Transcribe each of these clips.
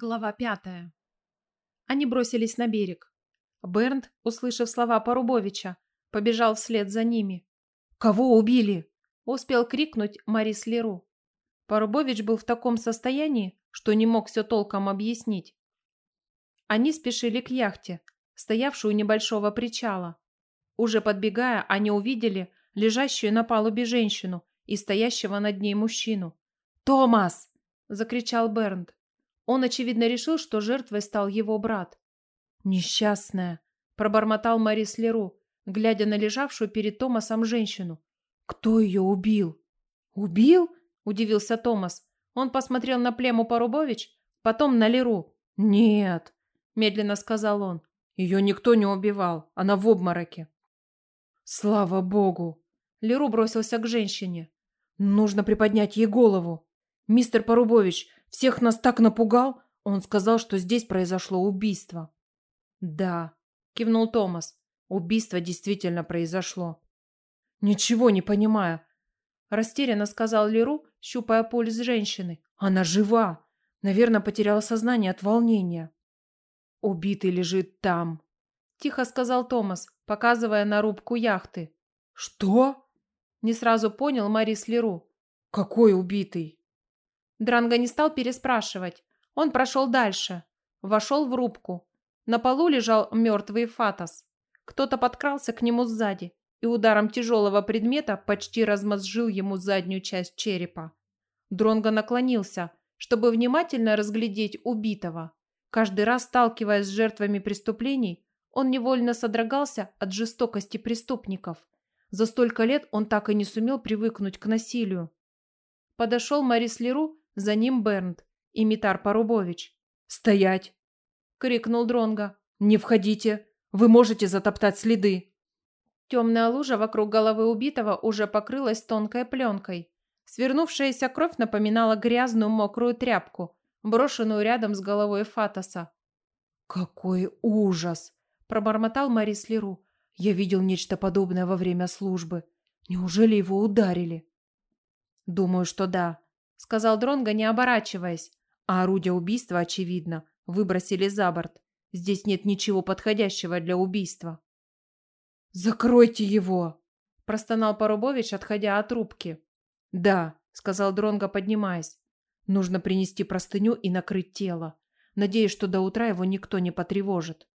Глава пятая. Они бросились на берег. Бернт, услышав слова Порубовича, побежал вслед за ними. «Кого убили?» – успел крикнуть Марис Леру. Порубович был в таком состоянии, что не мог все толком объяснить. Они спешили к яхте, стоявшую у небольшого причала. Уже подбегая, они увидели лежащую на палубе женщину и стоящего над ней мужчину. «Томас!» – закричал Бернт. Он, очевидно, решил, что жертвой стал его брат. «Несчастная!» – пробормотал Марис Леру, глядя на лежавшую перед Томасом женщину. «Кто ее убил?» «Убил?» – удивился Томас. Он посмотрел на плему Порубович, потом на Леру. «Нет», – медленно сказал он. «Ее никто не убивал. Она в обмороке». «Слава богу!» Леру бросился к женщине. «Нужно приподнять ей голову. Мистер Порубович, всех нас так напугал. Он сказал, что здесь произошло убийство. Да, кивнул Томас. Убийство действительно произошло. Ничего не понимаю. Растерянно сказал Леру, щупая пульс женщины. Она жива. Наверное, потеряла сознание от волнения. Убитый лежит там. Тихо сказал Томас, показывая на рубку яхты. Что? Не сразу понял Марис Леру. Какой убитый? Дранго не стал переспрашивать. Он прошел дальше. Вошел в рубку. На полу лежал мертвый Фатос. Кто-то подкрался к нему сзади и ударом тяжелого предмета почти размозжил ему заднюю часть черепа. Дронго наклонился, чтобы внимательно разглядеть убитого. Каждый раз, сталкиваясь с жертвами преступлений, он невольно содрогался от жестокости преступников. За столько лет он так и не сумел привыкнуть к насилию. Подошел Марис Леру за ним Бернт и Митар Порубович. «Стоять!» — крикнул Дронга. «Не входите! Вы можете затоптать следы!» Темная лужа вокруг головы убитого уже покрылась тонкой пленкой. Свернувшаяся кровь напоминала грязную мокрую тряпку, брошенную рядом с головой Фатоса. «Какой ужас!» – пробормотал Марис Леру. «Я видел нечто подобное во время службы. Неужели его ударили?» «Думаю, что да сказал Дронго, не оборачиваясь. А орудие убийства, очевидно, выбросили за борт. Здесь нет ничего подходящего для убийства. «Закройте его!» – простонал Порубович, отходя от трубки. «Да», – сказал Дронго, поднимаясь. «Нужно принести простыню и накрыть тело. Надеюсь, что до утра его никто не потревожит».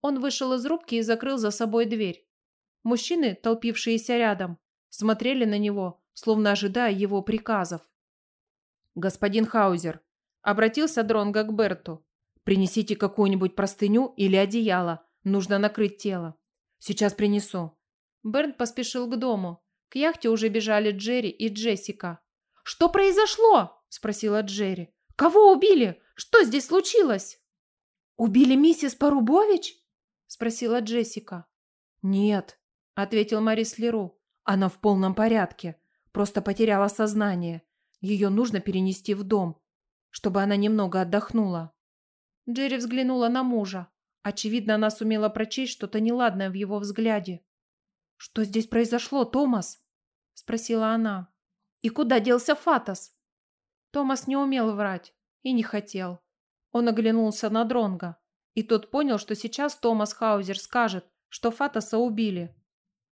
Он вышел из рубки и закрыл за собой дверь. Мужчины, толпившиеся рядом, смотрели на него, словно ожидая его приказов. «Господин Хаузер», — обратился Дронго к Берту, — «принесите какую-нибудь простыню или одеяло. Нужно накрыть тело. Сейчас принесу». Бернт поспешил к дому. К яхте уже бежали Джерри и Джессика. «Что произошло?» – спросила Джерри. «Кого убили? Что здесь случилось?» «Убили миссис Порубович?» – спросила Джессика. «Нет», – ответил Марис Леру. «Она в полном порядке. Просто потеряла сознание. Ее нужно перенести в дом, чтобы она немного отдохнула. Джерри взглянула на мужа. Очевидно, она сумела прочесть что-то неладное в его взгляде. «Что здесь произошло, Томас?» – спросила она. «И куда делся Фатос?» Томас не умел врать и не хотел. Он оглянулся на Дронга, и тот понял, что сейчас Томас Хаузер скажет, что Фатоса убили.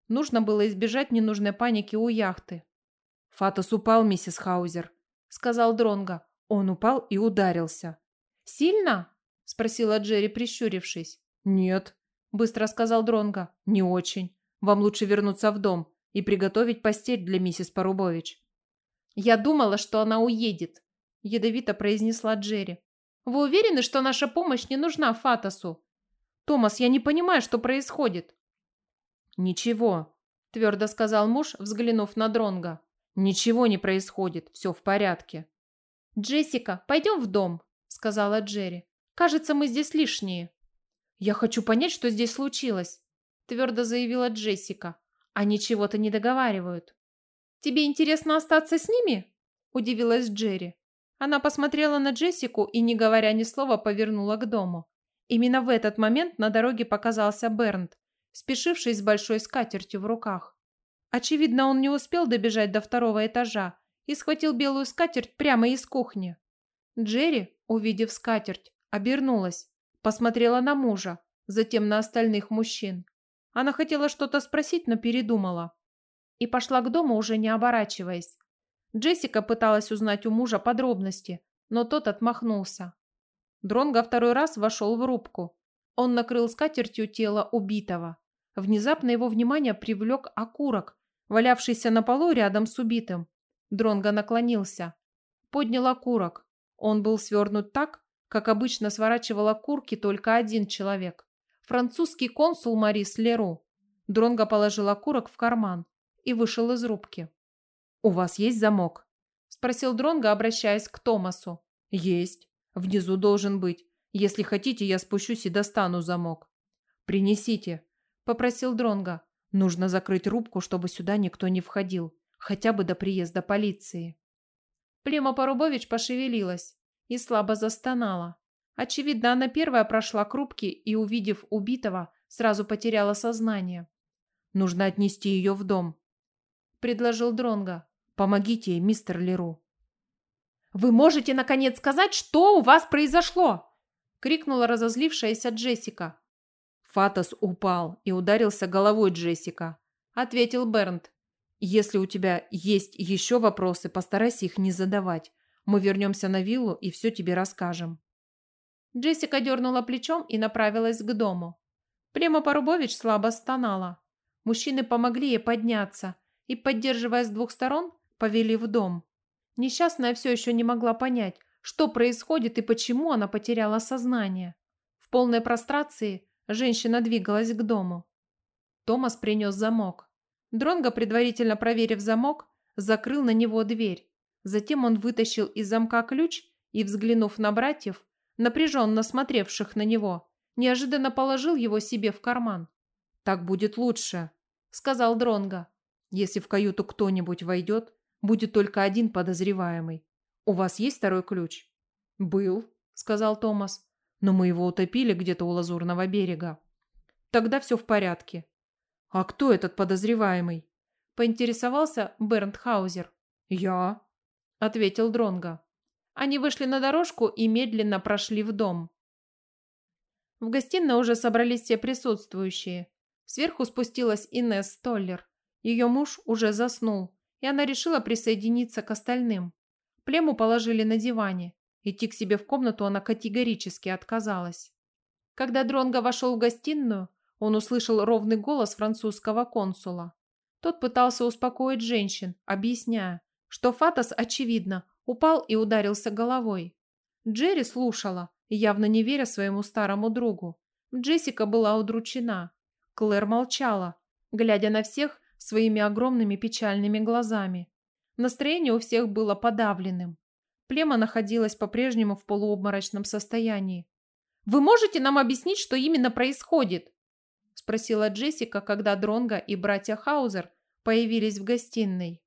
Нужно было избежать ненужной паники у яхты. «Фатос упал, миссис Хаузер», — сказал Дронго. Он упал и ударился. «Сильно?» — спросила Джерри, прищурившись. «Нет», — быстро сказал Дронго. «Не очень. Вам лучше вернуться в дом и приготовить постель для миссис Порубович». «Я думала, что она уедет», — ядовито произнесла Джерри. «Вы уверены, что наша помощь не нужна Фатосу?» «Томас, я не понимаю, что происходит». «Ничего», — твердо сказал муж, взглянув на Дронга. «Ничего не происходит, все в порядке». «Джессика, пойдем в дом», — сказала Джерри. «Кажется, мы здесь лишние». «Я хочу понять, что здесь случилось», — твердо заявила Джессика. «Они чего-то не договаривают». «Тебе интересно остаться с ними?» – удивилась Джерри. Она посмотрела на Джессику и, не говоря ни слова, повернула к дому. Именно в этот момент на дороге показался Бернт, спешивший с большой скатертью в руках. Очевидно, он не успел добежать до второго этажа и схватил белую скатерть прямо из кухни. Джерри, увидев скатерть, обернулась, посмотрела на мужа, затем на остальных мужчин. Она хотела что-то спросить, но передумала. И пошла к дому, уже не оборачиваясь. Джессика пыталась узнать у мужа подробности, но тот отмахнулся. Дронго второй раз вошел в рубку. Он накрыл скатертью тело убитого. Внезапно его внимание привлек окурок, валявшийся на полу рядом с убитым. Дронго наклонился. Поднял окурок. Он был свернут так, как обычно сворачивал окурки только один человек. Французский консул Марис Леру. Дронго положил окурок в карман и вышел из рубки. «У вас есть замок?» – спросил Дронго, обращаясь к Томасу. «Есть. Внизу должен быть. Если хотите, я спущусь и достану замок». «Принесите», – попросил Дронго. «Нужно закрыть рубку, чтобы сюда никто не входил, хотя бы до приезда полиции». Плема Порубович пошевелилась и слабо застонала. Очевидно, она первая прошла к рубке и, увидев убитого, сразу потеряла сознание. «Нужно отнести ее в дом», – предложил Дронго. Помогите ей, мистер Леру. «Вы можете, наконец, сказать, что у вас произошло?» — крикнула разозлившаяся Джессика. «Фатос упал и ударился головой Джессика», — ответил Бернт. «Если у тебя есть еще вопросы, постарайся их не задавать. Мы вернемся на виллу и все тебе расскажем». Джессика дернула плечом и направилась к дому. Плема Порубович слабо стонала. Мужчины помогли ей подняться и, поддерживая с двух сторон, повели в дом. Несчастная все еще не могла понять, что происходит и почему она потеряла сознание. В полной прострации женщина двигалась к дому. Томас принес замок. Дронго, предварительно проверив замок, закрыл на него дверь. Затем он вытащил из замка ключ и, взглянув на братьев, напряженно смотревших на него, неожиданно положил его себе в карман. «Так будет лучше», — сказал Дронго. «Если в каюту кто-нибудь войдет, Будет только один подозреваемый. У вас есть второй ключ? Был, сказал Томас. Но мы его утопили где-то у Лазурного берега. Тогда все в порядке. А кто этот подозреваемый? Поинтересовался Бернт Хаузер. Я, ответил Дронга. Они вышли на дорожку и медленно прошли в дом. В гостиной уже собрались все присутствующие. Сверху спустилась Инесс Столлер. Ее муж уже заснул, и она решила присоединиться к остальным. Плему положили на диване. Идти к себе в комнату она категорически отказалась. Когда Дронго вошел в гостиную, он услышал ровный голос французского консула. Тот пытался успокоить женщин, объясняя, что Фатас, очевидно, упал и ударился головой. Джерри слушала, явно не веря своему старому другу. Джессика была удручена. Клэр молчала, глядя на всех своими огромными печальными глазами. Настроение у всех было подавленным. Плема находилась по-прежнему в полуобморочном состоянии. «Вы можете нам объяснить, что именно происходит?» спросила Джессика, когда Дронга и братья Хаузер появились в гостиной.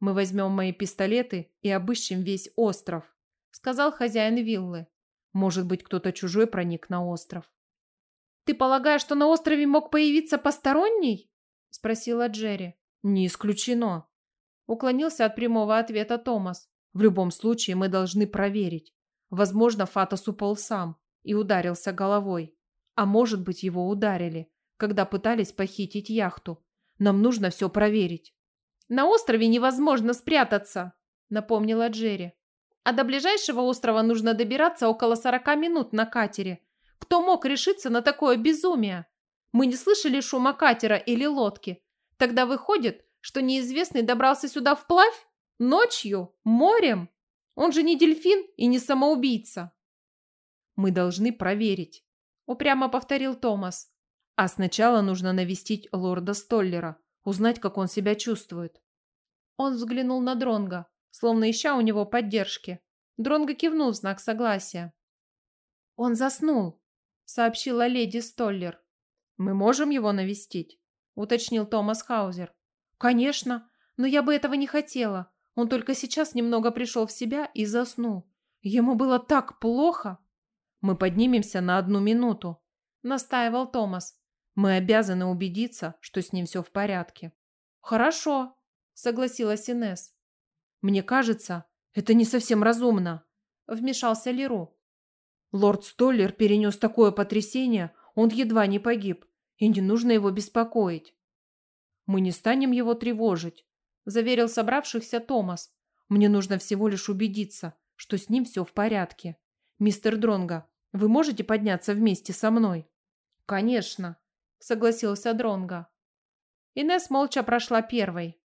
«Мы возьмем мои пистолеты и обыщем весь остров», сказал хозяин виллы. «Может быть, кто-то чужой проник на остров». «Ты полагаешь, что на острове мог появиться посторонний?» спросила Джерри. Не исключено. Уклонился от прямого ответа Томас. В любом случае мы должны проверить. Возможно, Фатос упал сам и ударился головой. А может быть, его ударили, когда пытались похитить яхту. Нам нужно все проверить. На острове невозможно спрятаться, напомнила Джерри. А до ближайшего острова нужно добираться около сорока минут на катере. Кто мог решиться на такое безумие? Мы не слышали шума катера или лодки. Тогда выходит, что неизвестный добрался сюда вплавь? Ночью? Морем? Он же не дельфин и не самоубийца. Мы должны проверить, упрямо повторил Томас. А сначала нужно навестить лорда Столлера, узнать, как он себя чувствует. Он взглянул на Дронга, словно ища у него поддержки. Дронго кивнул в знак согласия. «Он заснул», — сообщила леди Столлер. «Мы можем его навестить?» – уточнил Томас Хаузер. «Конечно, но я бы этого не хотела. Он только сейчас немного пришел в себя и заснул. Ему было так плохо!» «Мы поднимемся на одну минуту», – настаивал Томас. «Мы обязаны убедиться, что с ним все в порядке». «Хорошо», – согласилась Инесс. «Мне кажется, это не совсем разумно», – вмешался Леру. Лорд Столлер перенес такое потрясение, он едва не погиб, и не нужно его беспокоить. Мы не станем его тревожить, заверил собравшихся Томас. Мне нужно всего лишь убедиться, что с ним все в порядке. Мистер Дронга, вы можете подняться вместе со мной? Конечно, согласился Дронга. Инес молча прошла первой.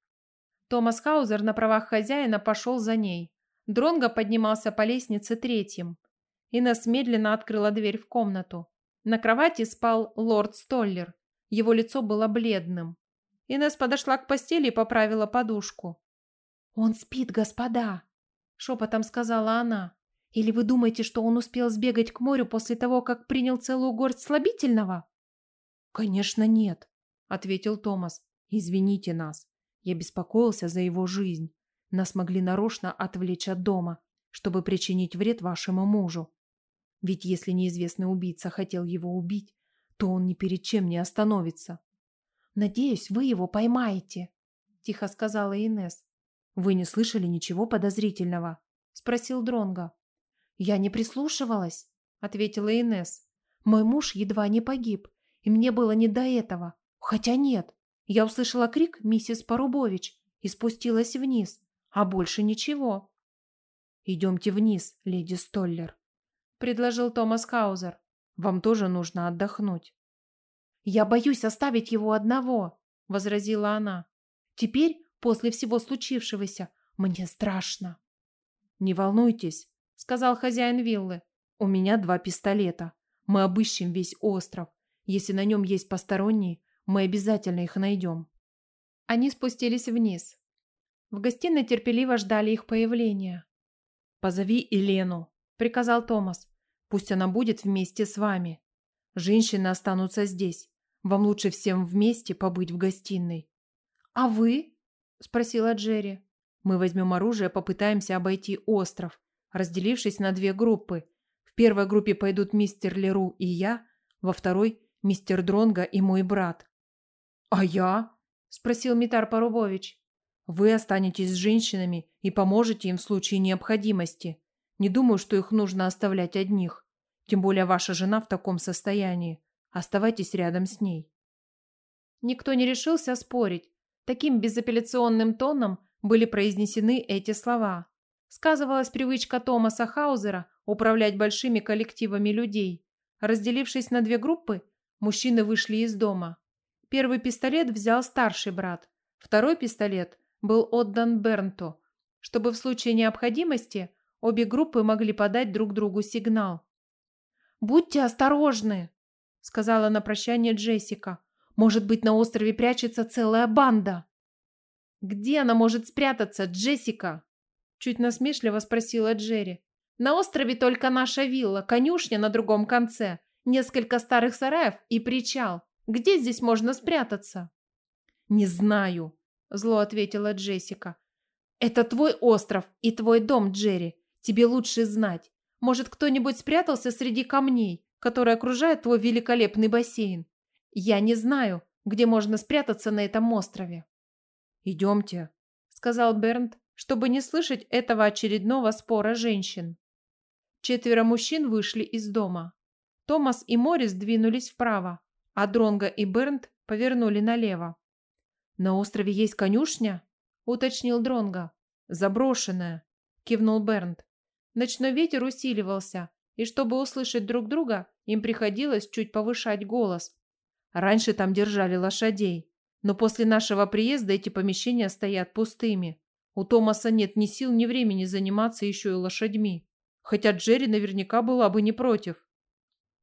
Томас Хаузер на правах хозяина пошел за ней. Дронго поднимался по лестнице третьим. Инесс медленно открыла дверь в комнату. На кровати спал лорд Столлер. Его лицо было бледным. Инесс подошла к постели и поправила подушку. «Он спит, господа!» – шепотом сказала она. «Или вы думаете, что он успел сбегать к морю после того, как принял целую горсть слабительного?» «Конечно нет», – ответил Томас. «Извините нас. Я беспокоился за его жизнь. Нас могли нарочно отвлечь от дома, чтобы причинить вред вашему мужу. Ведь если неизвестный убийца хотел его убить, то он ни перед чем не остановится. «Надеюсь, вы его поймаете», – тихо сказала Инес. «Вы не слышали ничего подозрительного?» – спросил Дронга. «Я не прислушивалась», – ответила Инес. «Мой муж едва не погиб, и мне было не до этого. Хотя нет, я услышала крик миссис Порубович и спустилась вниз, а больше ничего». «Идемте вниз, леди Столлер», предложил Томас Хаузер. Вам тоже нужно отдохнуть. Я боюсь оставить его одного, возразила она. Теперь, после всего случившегося, мне страшно. Не волнуйтесь, сказал хозяин виллы. У меня два пистолета. Мы обыщем весь остров. Если на нем есть посторонние, мы обязательно их найдем. Они спустились вниз. В гостиной терпеливо ждали их появления. «Позови Елену», — приказал Томас. Пусть она будет вместе с вами. Женщины останутся здесь. Вам лучше всем вместе побыть в гостиной. А вы? Спросила Джерри. Мы возьмем оружие, попытаемся обойти остров, разделившись на две группы. В первой группе пойдут мистер Леру и я, во второй – мистер Дронга и мой брат. «А я?» – спросил Митар Порубович. «Вы останетесь с женщинами и поможете им в случае необходимости. Не думаю, что их нужно оставлять одних. Тем более ваша жена в таком состоянии. Оставайтесь рядом с ней. Никто не решился спорить. Таким безапелляционным тоном были произнесены эти слова. Сказывалась привычка Томаса Хаузера управлять большими коллективами людей. Разделившись на две группы, мужчины вышли из дома. Первый пистолет взял старший брат. Второй пистолет был отдан Бернту, чтобы в случае необходимости Обе группы могли подать друг другу сигнал. «Будьте осторожны!» — сказала на прощание Джессика. «Может быть, на острове прячется целая банда?» «Где она может спрятаться, Джессика?» Чуть насмешливо спросила Джерри. «На острове только наша вилла, конюшня на другом конце, несколько старых сараев и причал. Где здесь можно спрятаться?» «Не знаю», — зло ответила Джессика. «Это твой остров и твой дом, Джерри. Тебе лучше знать. Может, кто-нибудь спрятался среди камней, которые окружают твой великолепный бассейн. Я не знаю, где можно спрятаться на этом острове. «Идемте», — сказал Бернт, чтобы не слышать этого очередного спора женщин. Четверо мужчин вышли из дома. Томас и Морис двинулись вправо, а Дронго и Бернт повернули налево. «На острове есть конюшня?» — уточнил Дронго. «Заброшенная», — кивнул Бернт. Ночной ветер усиливался, и чтобы услышать друг друга, им приходилось чуть повышать голос. Раньше там держали лошадей, но после нашего приезда эти помещения стоят пустыми. У Томаса нет ни сил, ни времени заниматься еще и лошадьми. Хотя Джерри наверняка была бы не против.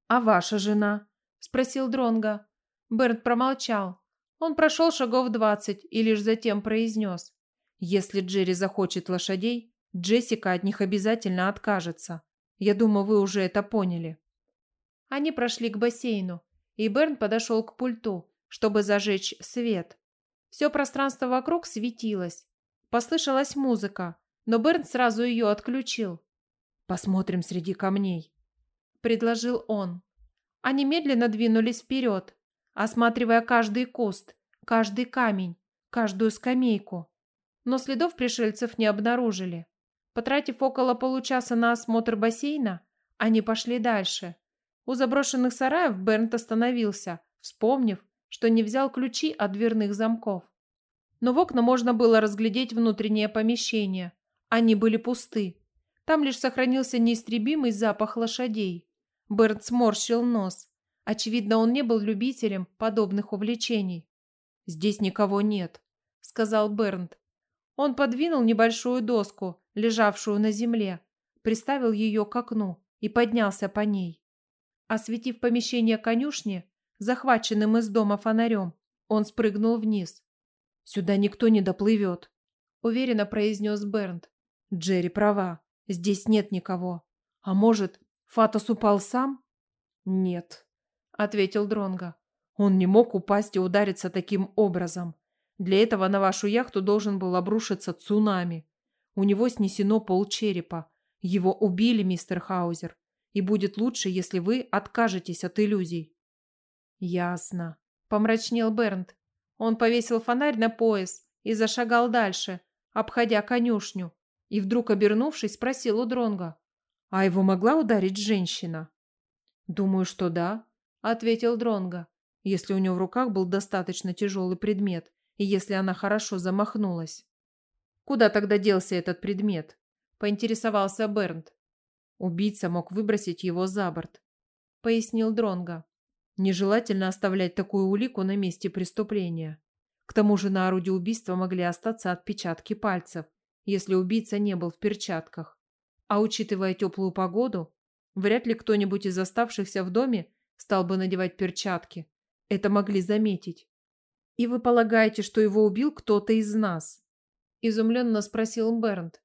«А ваша жена?» – спросил Дронга. Бернт промолчал. Он прошел шагов двадцать и лишь затем произнес. «Если Джерри захочет лошадей, Джессика от них обязательно откажется. Я думаю, вы уже это поняли. Они прошли к бассейну, и Берн подошел к пульту, чтобы зажечь свет. Все пространство вокруг светилось. Послышалась музыка, но Берн сразу ее отключил. «Посмотрим среди камней», — предложил он. Они медленно двинулись вперед, осматривая каждый куст, каждый камень, каждую скамейку. Но следов пришельцев не обнаружили. Потратив около получаса на осмотр бассейна, они пошли дальше. У заброшенных сараев Бернт остановился, вспомнив, что не взял ключи от дверных замков. Но в окна можно было разглядеть внутреннее помещение. Они были пусты. Там лишь сохранился неистребимый запах лошадей. Бернт сморщил нос. Очевидно, он не был любителем подобных увлечений. «Здесь никого нет», — сказал Бернт. Он подвинул небольшую доску, лежавшую на земле, приставил ее к окну и поднялся по ней. Осветив помещение конюшни, захваченным из дома фонарем, он спрыгнул вниз. «Сюда никто не доплывет», — уверенно произнес Бернт. «Джерри права, здесь нет никого. А может, Фатос упал сам?» «Нет», — ответил Дронго. «Он не мог упасть и удариться таким образом. Для этого на вашу яхту должен был обрушиться цунами. У него снесено полчерепа. Его убили, мистер Хаузер. И будет лучше, если вы откажетесь от иллюзий». «Ясно», — помрачнел Бернт. Он повесил фонарь на пояс и зашагал дальше, обходя конюшню, и вдруг, обернувшись, спросил у Дронга: «А его могла ударить женщина?» «Думаю, что да», — ответил Дронга, если у него в руках был достаточно тяжелый предмет, если она хорошо замахнулась. «Куда тогда делся этот предмет?» – поинтересовался Бернт. Убийца мог выбросить его за борт, пояснил Дронга. Нежелательно оставлять такую улику на месте преступления. К тому же на орудии убийства могли остаться отпечатки пальцев, если убийца не был в перчатках. А учитывая теплую погоду, вряд ли кто-нибудь из оставшихся в доме стал бы надевать перчатки. Это могли заметить. «И вы полагаете, что его убил кто-то из нас?» Изумленно спросил Бернт.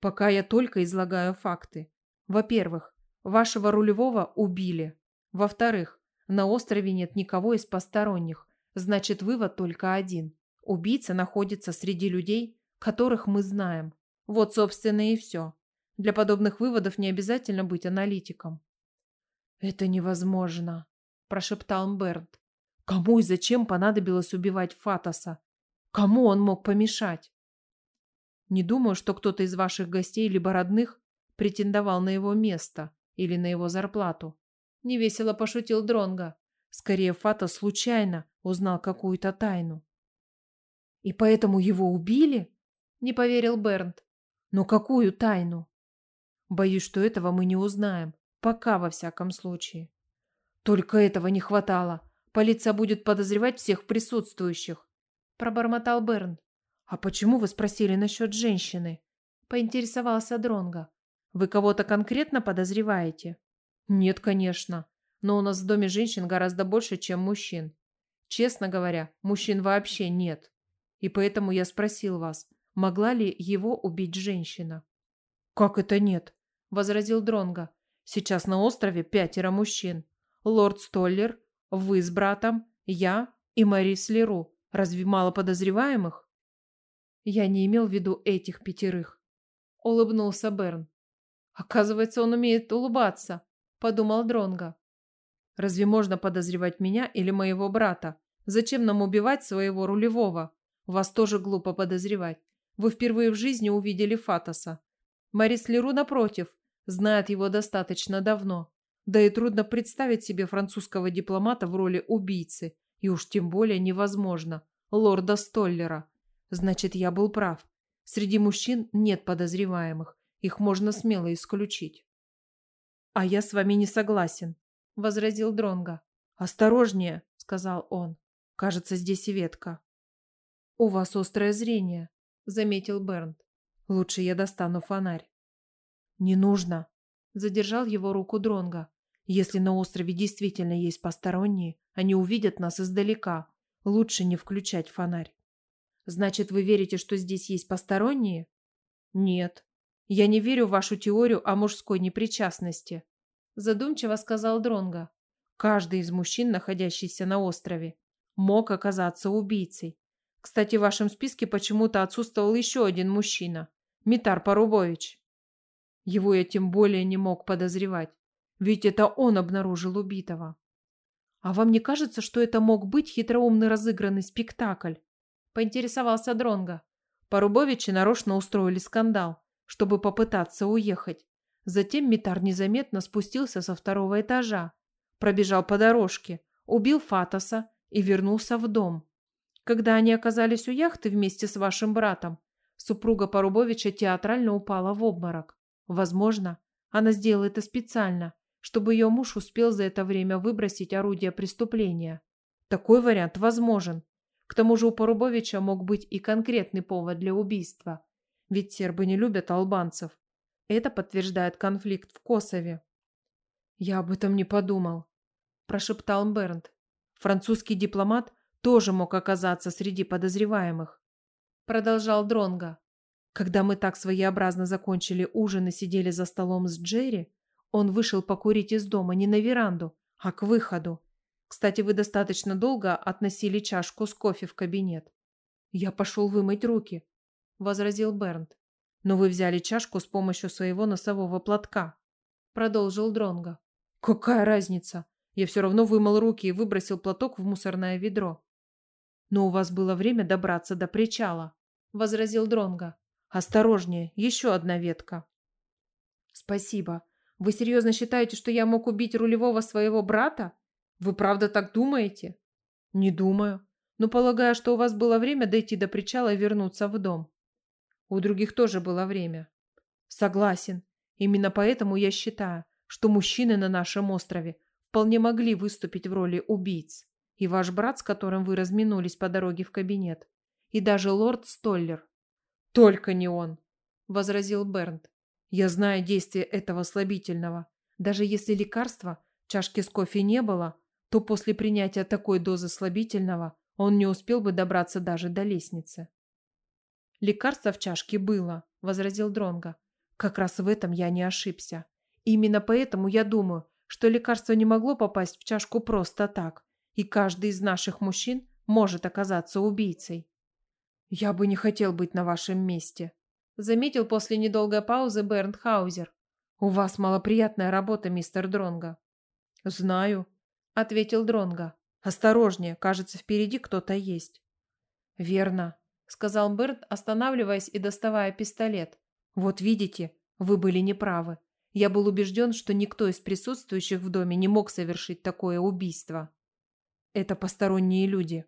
«Пока я только излагаю факты. Во-первых, вашего рулевого убили. Во-вторых, на острове нет никого из посторонних. Значит, вывод только один. Убийца находится среди людей, которых мы знаем. Вот, собственно, и все. Для подобных выводов не обязательно быть аналитиком. «Это невозможно», – прошептал Бернт. Кому и зачем понадобилось убивать Фатоса? Кому он мог помешать? Не думаю, что кто-то из ваших гостей либо родных претендовал на его место или на его зарплату. Невесело пошутил Дронга. Скорее, Фатос случайно узнал какую-то тайну. И поэтому его убили? Не поверил Бернт. Но какую тайну? Боюсь, что этого мы не узнаем. Пока, во всяком случае. Только этого не хватало. Полиция будет подозревать всех присутствующих», – пробормотал Берн. «А почему вы спросили насчет женщины?» – поинтересовался Дронга. «Вы кого-то конкретно подозреваете?» «Нет, конечно. Но у нас в доме женщин гораздо больше, чем мужчин. Честно говоря, мужчин вообще нет. И поэтому я спросил вас, могла ли его убить женщина?» «Как это нет?» – возразил Дронга. «Сейчас на острове пятеро мужчин. Лорд Столлер, вы с братом, я и Марис Леру. Разве мало подозреваемых? Я не имел в виду этих пятерых. Улыбнулся Берн. Оказывается, он умеет улыбаться, подумал Дронга. Разве можно подозревать меня или моего брата? Зачем нам убивать своего рулевого? Вас тоже глупо подозревать. Вы впервые в жизни увидели Фатоса. Марис Леру, напротив, знает его достаточно давно. Да и трудно представить себе французского дипломата в роли убийцы, и уж тем более невозможно, лорда Столлера. Значит, я был прав. Среди мужчин нет подозреваемых, их можно смело исключить. А я с вами не согласен, возразил Дронга. Осторожнее, сказал он. Кажется, здесь и ветка. У вас острое зрение, заметил Бернт. Лучше я достану фонарь. Не нужно, задержал его руку Дронга. Если на острове действительно есть посторонние, они увидят нас издалека. Лучше не включать фонарь. Значит, вы верите, что здесь есть посторонние? Нет. Я не верю в вашу теорию о мужской непричастности, задумчиво сказал Дронга. Каждый из мужчин, находящийся на острове, мог оказаться убийцей. Кстати, в вашем списке почему-то отсутствовал еще один мужчина Митар Порубович. Его я тем более не мог подозревать. Ведь это он обнаружил убитого. А вам не кажется, что это мог быть хитроумный разыгранный спектакль? Поинтересовался Дронга. Порубовичи нарочно устроили скандал, чтобы попытаться уехать. Затем Митар незаметно спустился со второго этажа, пробежал по дорожке, убил Фатоса и вернулся в дом. Когда они оказались у яхты вместе с вашим братом, супруга Порубовича театрально упала в обморок. Возможно, она сделала это специально, чтобы ее муж успел за это время выбросить орудие преступления. Такой вариант возможен. К тому же у Порубовича мог быть и конкретный повод для убийства. Ведь сербы не любят албанцев. Это подтверждает конфликт в Косове. «Я об этом не подумал», – прошептал Бернт. Французский дипломат тоже мог оказаться среди подозреваемых. Продолжал Дронга. Когда мы так своеобразно закончили ужин и сидели за столом с Джерри, он вышел покурить из дома не на веранду, а к выходу. Кстати, вы достаточно долго относили чашку с кофе в кабинет. Я пошел вымыть руки, возразил Бернт. Но вы взяли чашку с помощью своего носового платка, продолжил Дронга. Какая разница? Я все равно вымыл руки и выбросил платок в мусорное ведро. Но у вас было время добраться до причала, возразил Дронга. Осторожнее, еще одна ветка. Спасибо. Вы серьезно считаете, что я мог убить рулевого своего брата? Вы правда так думаете? Не думаю. Но полагаю, что у вас было время дойти до причала и вернуться в дом. У других тоже было время. Согласен. Именно поэтому я считаю, что мужчины на нашем острове вполне могли выступить в роли убийц. И ваш брат, с которым вы разминулись по дороге в кабинет. И даже лорд Столлер. Только не он, возразил Бернт. Я знаю действие этого слабительного. Даже если лекарства в чашке с кофе не было, то после принятия такой дозы слабительного он не успел бы добраться даже до лестницы. Лекарство в чашке было, возразил Дронга. Как раз в этом я не ошибся. именно поэтому я думаю, что лекарство не могло попасть в чашку просто так, и каждый из наших мужчин может оказаться убийцей. Я бы не хотел быть на вашем месте, заметил после недолгой паузы Бернт Хаузер. У вас малоприятная работа, мистер Дронга. Знаю, ответил Дронга. Осторожнее, кажется, впереди кто-то есть. Верно, сказал Бернт, останавливаясь и доставая пистолет. Вот видите, вы были неправы. Я был убежден, что никто из присутствующих в доме не мог совершить такое убийство. Это посторонние люди,